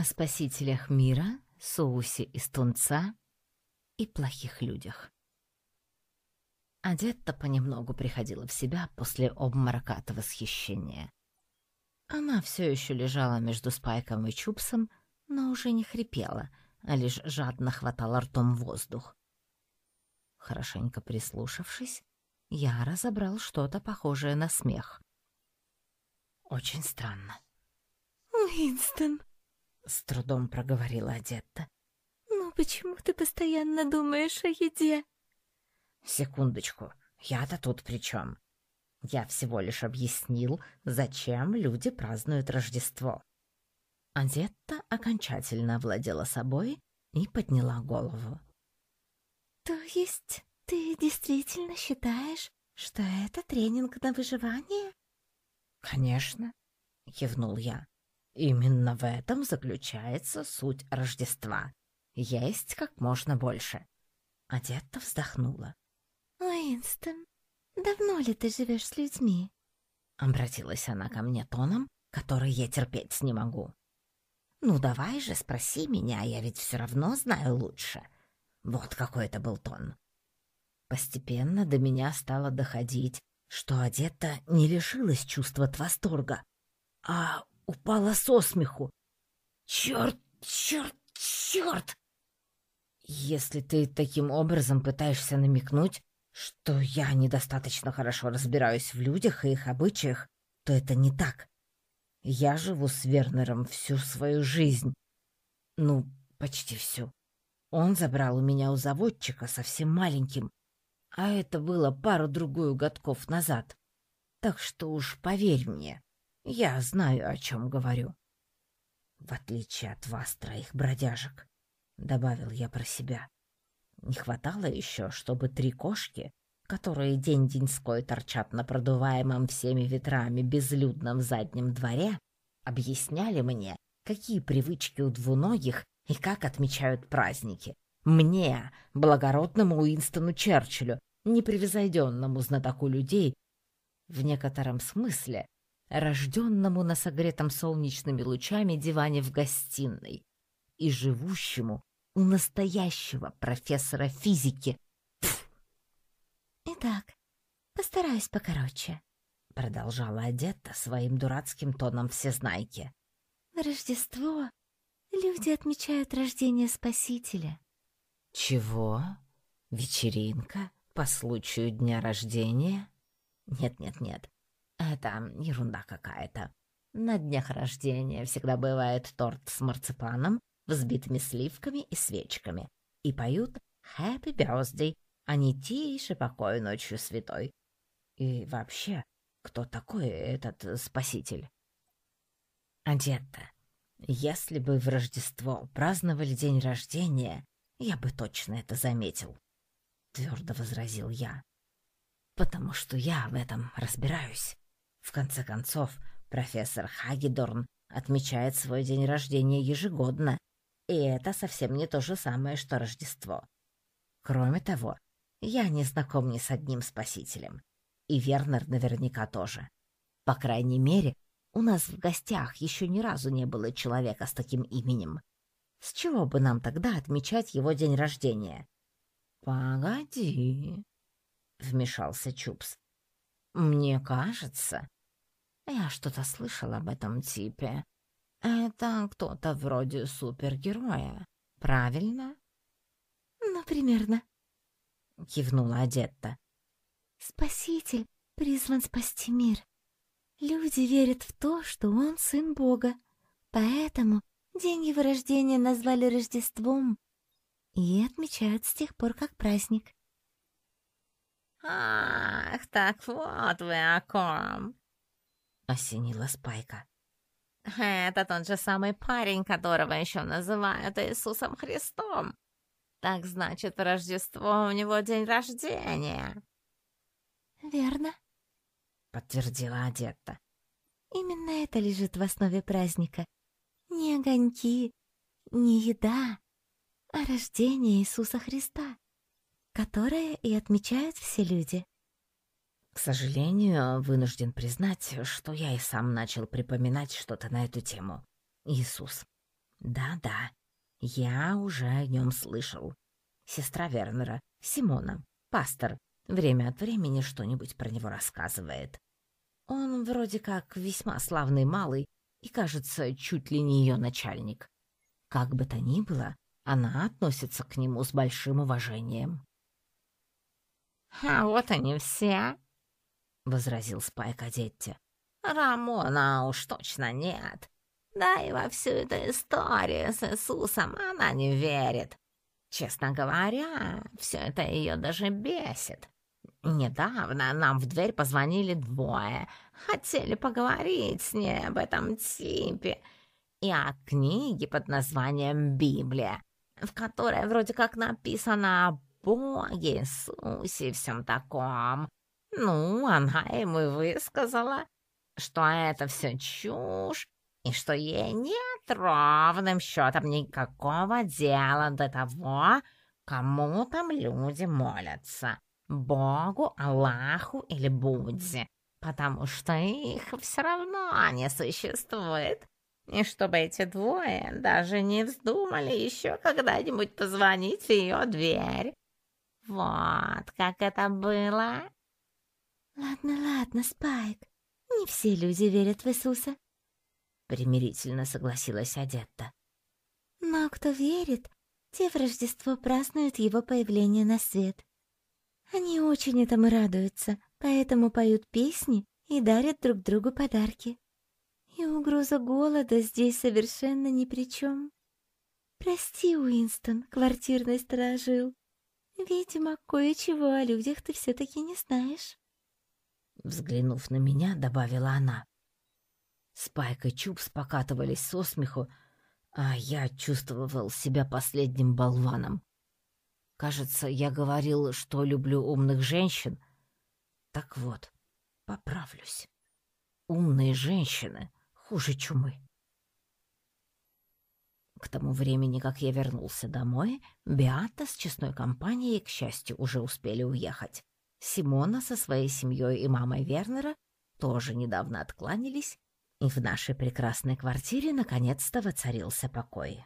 о спасителях мира, соусе из тунца и плохих людях. Адетта понемногу приходила в себя после обморока от восхищения. Она все еще лежала между Спайком и Чупсом, но уже не хрипела, а лишь жадно хватала ртом воздух. Хорошенько прислушавшись, я разобрал что-то похожее на смех. Очень странно. «Уинстон!» — с трудом проговорила Адетта. «Ну почему ты постоянно думаешь о еде?» «Секундочку, я-то тут при чем? Я всего лишь объяснил, зачем люди празднуют Рождество». Адетта окончательно овладела собой и подняла голову. «То есть ты действительно считаешь, что это тренинг на выживание?» «Конечно», — кивнул я. «Именно в этом заключается суть Рождества. Есть как можно больше». Адетта вздохнула. «Уинстон, давно ли ты живешь с людьми?» Обратилась она ко мне тоном, который я терпеть не могу. «Ну давай же, спроси меня, я ведь все равно знаю лучше». Вот какой это был тон. Постепенно до меня стало доходить, что одета не лишилась чувства от восторга, а упала со смеху. «Черт, черт, черт!» Если ты таким образом пытаешься намекнуть, что я недостаточно хорошо разбираюсь в людях и их обычаях, то это не так. Я живу с Вернером всю свою жизнь. Ну, почти всю. Он забрал у меня у заводчика совсем маленьким, а это было пару-другую годков назад. Так что уж поверь мне, я знаю, о чем говорю. В отличие от вас, троих бродяжек, — добавил я про себя. Не хватало еще, чтобы три кошки, которые день-деньской торчат на продуваемом всеми ветрами безлюдном заднем дворе, объясняли мне, какие привычки у двуногих и как отмечают праздники. Мне, благородному Уинстону Черчиллю, непревзойденному знатоку людей, в некотором смысле, рожденному на согретом солнечными лучами диване в гостиной и живущему у настоящего профессора физики. Пф! «Итак, постараюсь покороче», — продолжала Одетта своим дурацким тоном всезнайки. «Рождество Люди отмечают рождение Спасителя. Чего? Вечеринка по случаю дня рождения? Нет-нет-нет, это ерунда какая-то. На днях рождения всегда бывает торт с марципаном, взбитыми сливками и свечками. И поют «Happy Birthday», а не «Тише покой ночью святой». И вообще, кто такой этот спаситель? Одетта, если бы в Рождество праздновали день рождения, я бы точно это заметил, — твердо возразил я. Потому что я в этом разбираюсь. В конце концов, профессор Хагедорн отмечает свой день рождения ежегодно, и это совсем не то же самое, что Рождество. Кроме того, я не знаком ни с одним спасителем, и Вернер наверняка тоже. По крайней мере, у нас в гостях еще ни разу не было человека с таким именем. С чего бы нам тогда отмечать его день рождения? — Погоди, — вмешался Чупс. — Мне кажется, я что-то слышал об этом типе. Это кто-то вроде супергероя, правильно? — Ну, примерно, — кивнула Адетта. — Спаситель призван спасти мир. Люди верят в то, что он сын Бога, поэтому день его рождения назвали Рождеством и отмечают с тех пор как праздник. «Ах, так вот вы о ком!» — осенила Спайка. «Это тот же самый парень, которого еще называют Иисусом Христом. Так значит, Рождество у него день рождения». «Верно», — подтвердила Адетта. «Именно это лежит в основе праздника. Не огоньки, не еда, а рождение Иисуса Христа, которое и отмечают все люди». К сожалению, вынужден признать, что я и сам начал припоминать что-то на эту тему. Иисус. Да-да, я уже о нем слышал. Сестра Вернера, Симона, пастор, время от времени что-нибудь про него рассказывает. Он вроде как весьма славный малый и, кажется, чуть ли не ее начальник. Как бы то ни было, она относится к нему с большим уважением. «А вот они все», — возразил Спайк Адетти. «Рамона уж точно нет. Да и во всю эту историю с Иисусом она не верит. Честно говоря, все это ее даже бесит. Недавно нам в дверь позвонили двое. Хотели поговорить с ней об этом типе и о книге под названием «Библия», в которой вроде как написано Боге, Иисусе и всем таком. Ну, она ему и высказала, что это все чушь, и что ей нет ровным счетом никакого дела до того, кому там люди молятся, Богу, Аллаху или Будде, потому что их все равно не существует. И чтобы эти двое даже не вздумали еще когда-нибудь позвонить в ее дверь. Вот как это было. Ладно, ладно, Спайк, не все люди верят в Иисуса примирительно согласилась Адетта. Но кто верит, те в Рождество празднуют его появление на свет. Они очень этому радуются, поэтому поют песни и дарят друг другу подарки. И угроза голода здесь совершенно ни при чем. Прости, Уинстон, квартирный сторожил. Видимо, кое-чего о людях ты все-таки не знаешь. Взглянув на меня, добавила она. Спайк и Чубс покатывались со смеху, а я чувствовал себя последним болваном. Кажется, я говорил, что люблю умных женщин. Так вот, поправлюсь. Умные женщины хуже чумы. К тому времени, как я вернулся домой, Беата с честной компанией, к счастью, уже успели уехать. Симона со своей семьей и мамой Вернера тоже недавно откланялись и в нашей прекрасной квартире наконец-то воцарился покой.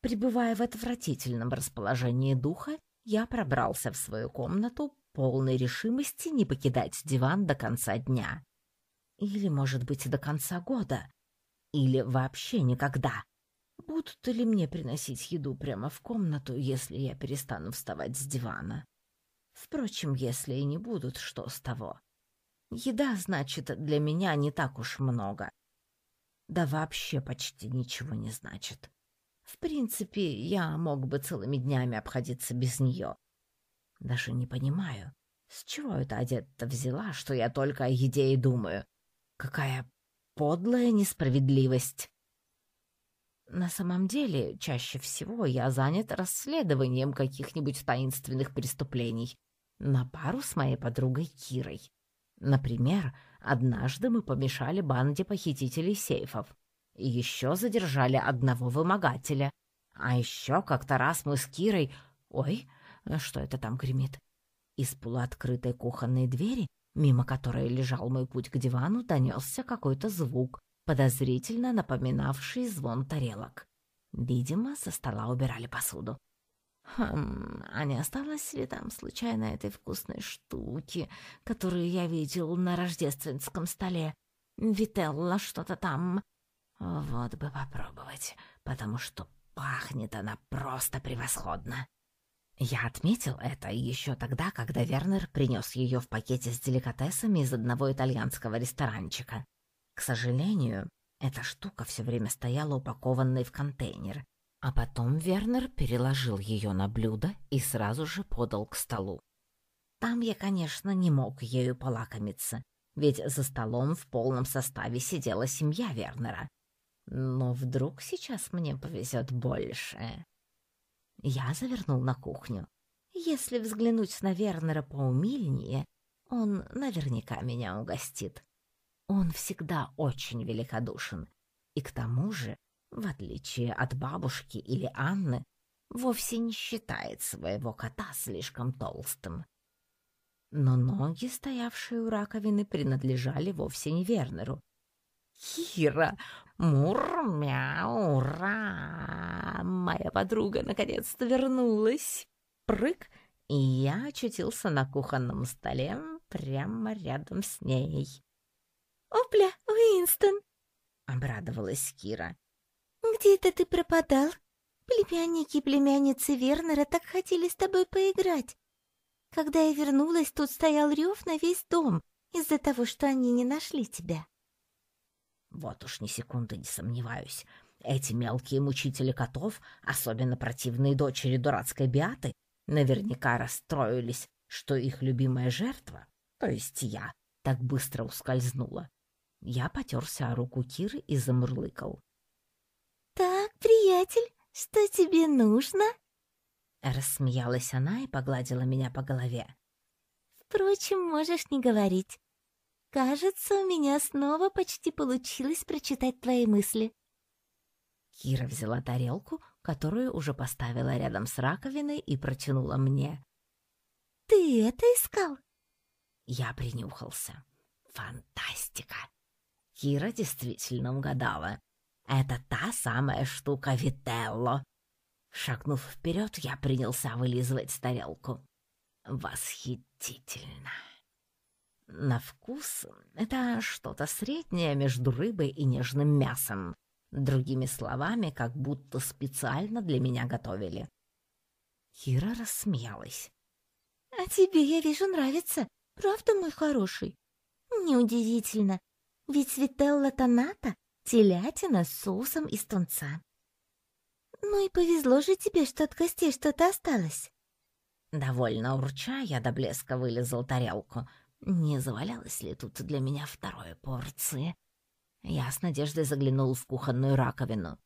Пребывая в отвратительном расположении духа, я пробрался в свою комнату, полной решимости не покидать диван до конца дня. Или, может быть, до конца года. Или вообще никогда. Будут ли мне приносить еду прямо в комнату, если я перестану вставать с дивана? Впрочем, если и не будут, что с того? Еда, значит, для меня не так уж много да вообще почти ничего не значит. В принципе, я мог бы целыми днями обходиться без нее. Даже не понимаю, с чего эта одета взяла, что я только о еде и думаю. Какая подлая несправедливость. На самом деле, чаще всего я занят расследованием каких-нибудь таинственных преступлений на пару с моей подругой Кирой. Например, Однажды мы помешали банде похитителей сейфов. Еще задержали одного вымогателя. А еще как-то раз мы с Кирой... Ой, что это там гремит? Из полуоткрытой кухонной двери, мимо которой лежал мой путь к дивану, донесся какой-то звук, подозрительно напоминавший звон тарелок. Видимо, со стола убирали посуду. Хм, а не осталось ли там случайно этой вкусной штуки, которую я видел на рождественском столе? Вителла что-то там. Вот бы попробовать, потому что пахнет она просто превосходно. Я отметил это еще тогда, когда Вернер принес ее в пакете с деликатесами из одного итальянского ресторанчика. К сожалению, эта штука все время стояла упакованной в контейнер, а потом Вернер переложил ее на блюдо и сразу же подал к столу. Там я, конечно, не мог ею полакомиться, ведь за столом в полном составе сидела семья Вернера. Но вдруг сейчас мне повезет больше. Я завернул на кухню. Если взглянуть на Вернера поумильнее, он наверняка меня угостит. Он всегда очень великодушен. И к тому же в отличие от бабушки или Анны, вовсе не считает своего кота слишком толстым. Но ноги, стоявшие у раковины, принадлежали вовсе не Вернеру. Кира! Мур-мяу, ура! Моя подруга наконец-то вернулась. Прыг, и я очутился на кухонном столе прямо рядом с ней. «Опля, Уинстон!» — обрадовалась Кира. «Где это ты пропадал? Племянники и племянницы Вернера так хотели с тобой поиграть. Когда я вернулась, тут стоял рев на весь дом из-за того, что они не нашли тебя». Вот уж ни секунды не сомневаюсь. Эти мелкие мучители котов, особенно противные дочери дурацкой Биаты, наверняка расстроились, что их любимая жертва, то есть я, так быстро ускользнула. Я потерся о руку Киры и замурлыкал. «Так, приятель, что тебе нужно?» Рассмеялась она и погладила меня по голове. «Впрочем, можешь не говорить. Кажется, у меня снова почти получилось прочитать твои мысли». Кира взяла тарелку, которую уже поставила рядом с раковиной и протянула мне. «Ты это искал?» Я принюхался. Фантастика! Кира действительно угадала. Это та самая штука Вителло. Шагнув вперед, я принялся вылизывать тарелку. Восхитительно! На вкус это что-то среднее между рыбой и нежным мясом. Другими словами, как будто специально для меня готовили. Кира рассмеялась. «А тебе, я вижу, нравится. Правда, мой хороший?» «Неудивительно, ведь Вителла Тоната — телятина с соусом из тунца». «Ну и повезло же тебе, что от костей что-то осталось». Довольно урча, я до блеска вылезал тарелку — не завалялось ли тут для меня второй порции? Я с надеждой заглянул в кухонную раковину.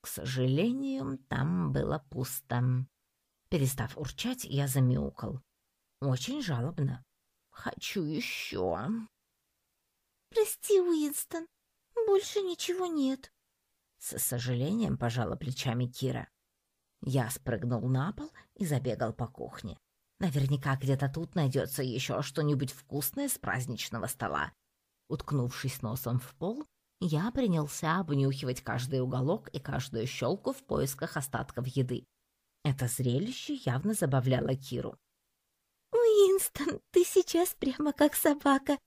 К сожалению, там было пусто. Перестав урчать, я замяукал. Очень жалобно. Хочу еще. «Прости, Уинстон, больше ничего нет», — с сожалением пожала плечами Кира. Я спрыгнул на пол и забегал по кухне. Наверняка где-то тут найдется еще что-нибудь вкусное с праздничного стола. Уткнувшись носом в пол, я принялся обнюхивать каждый уголок и каждую щелку в поисках остатков еды. Это зрелище явно забавляло Киру. «Уинстон, ты сейчас прямо как собака.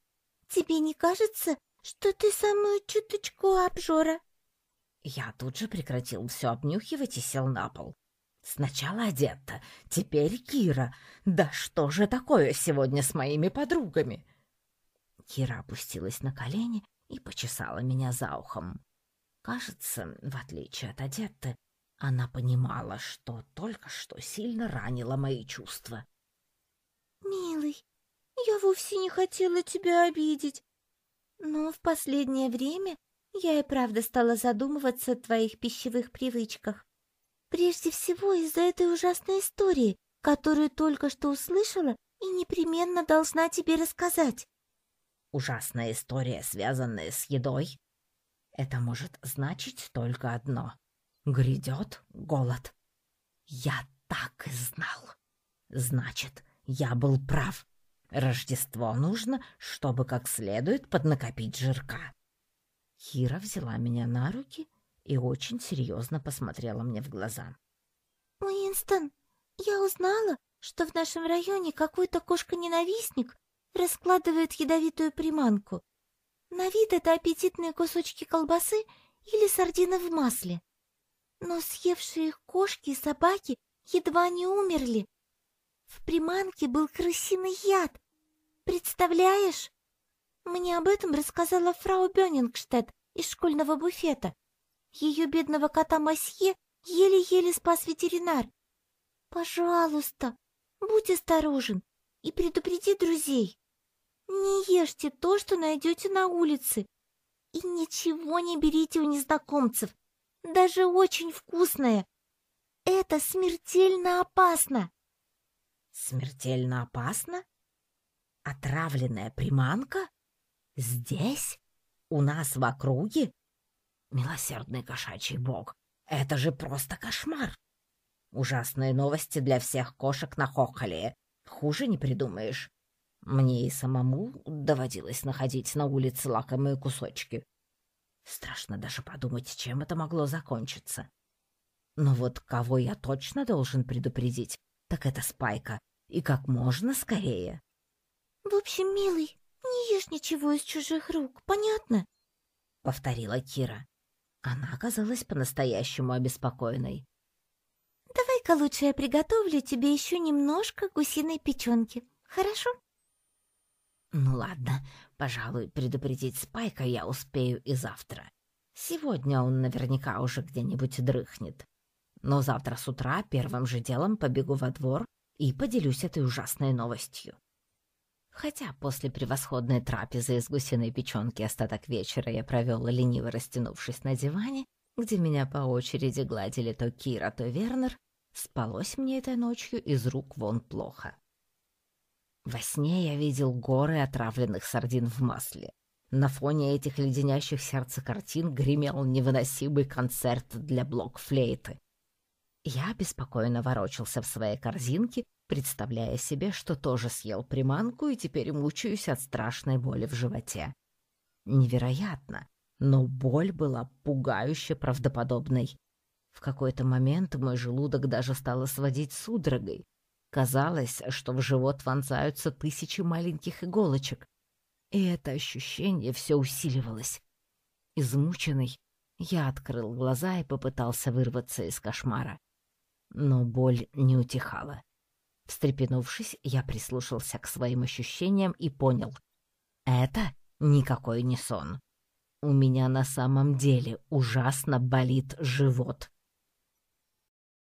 Тебе не кажется, что ты самую чуточку обжора?» Я тут же прекратил все обнюхивать и сел на пол. Сначала одета, теперь Кира. Да что же такое сегодня с моими подругами? Кира опустилась на колени и почесала меня за ухом. Кажется, в отличие от Адетты, она понимала, что только что сильно ранила мои чувства. «Милый, я вовсе не хотела тебя обидеть, но в последнее время я и правда стала задумываться о твоих пищевых привычках. Прежде всего из-за этой ужасной истории, которую только что услышала и непременно должна тебе рассказать. Ужасная история, связанная с едой? Это может значить только одно. Грядет голод. Я так и знал. Значит, я был прав. Рождество нужно, чтобы как следует поднакопить жирка. Хира взяла меня на руки и очень серьезно посмотрела мне в глаза. «Уинстон, я узнала, что в нашем районе какой-то кошка-ненавистник раскладывает ядовитую приманку. На вид это аппетитные кусочки колбасы или сардины в масле. Но съевшие их кошки и собаки едва не умерли. В приманке был крысиный яд. Представляешь? Мне об этом рассказала фрау Бёнингштедт из школьного буфета. Ее бедного кота Масье еле-еле спас ветеринар. Пожалуйста, будь осторожен и предупреди друзей. Не ешьте то, что найдете на улице, и ничего не берите у незнакомцев, даже очень вкусное. Это смертельно опасно. Смертельно опасно? Отравленная приманка? Здесь? У нас в округе? Милосердный кошачий бог, это же просто кошмар. Ужасные новости для всех кошек на Хохоле. Хуже не придумаешь. Мне и самому доводилось находить на улице лакомые кусочки. Страшно даже подумать, чем это могло закончиться. Но вот кого я точно должен предупредить, так это Спайка, и как можно скорее. «В общем, милый, не ешь ничего из чужих рук, понятно?» — повторила Кира. Она оказалась по-настоящему обеспокоенной. «Давай-ка лучше я приготовлю тебе еще немножко гусиной печенки, хорошо?» «Ну ладно, пожалуй, предупредить Спайка я успею и завтра. Сегодня он наверняка уже где-нибудь дрыхнет. Но завтра с утра первым же делом побегу во двор и поделюсь этой ужасной новостью. Хотя после превосходной трапезы из гусиной печенки остаток вечера я провел, лениво растянувшись на диване, где меня по очереди гладили то Кира, то Вернер, спалось мне этой ночью из рук вон плохо. Во сне я видел горы отравленных сардин в масле. На фоне этих леденящих сердце картин гремел невыносимый концерт для блокфлейты. Я беспокойно ворочался в своей корзинке представляя себе, что тоже съел приманку и теперь мучаюсь от страшной боли в животе. Невероятно, но боль была пугающе правдоподобной. В какой-то момент мой желудок даже стало сводить судорогой. Казалось, что в живот вонзаются тысячи маленьких иголочек. И это ощущение все усиливалось. Измученный, я открыл глаза и попытался вырваться из кошмара. Но боль не утихала. Встрепенувшись, я прислушался к своим ощущениям и понял. Это никакой не сон. У меня на самом деле ужасно болит живот.